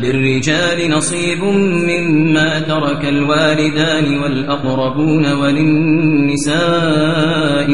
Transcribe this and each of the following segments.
للرجال نصيب مما ترك الوالدان والأقربون وللنساء.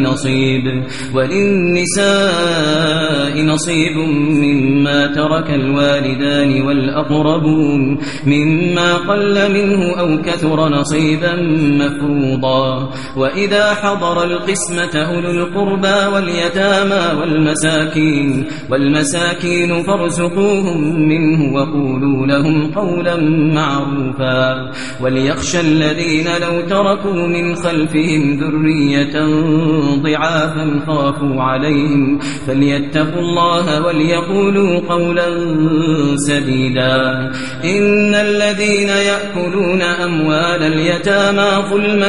نصيب وللنساء نصيب مما ترك الوالدان والأقربون مما قل منه أو كثر نصيبا مفروضا. وإذا حضر القسمة أولو القربى واليتامى والمساكين والمساكين فارزقوهم منه وقولوا لهم قولا معروفا. وليخشى الذين لو تركوا من خلفهم ذرية ضعافا خافوا عليهم فليتقوا الله وليقولوا قولا سديدا. إن الذين يأكلون أموال اليتامى ظلما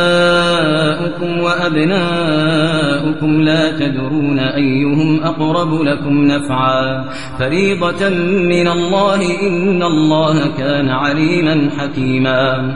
آباؤكم وأبناؤكم لا تدرون أيهم أقرب لكم نفعا. فريضة من الله إن الله كان عليما حكيما.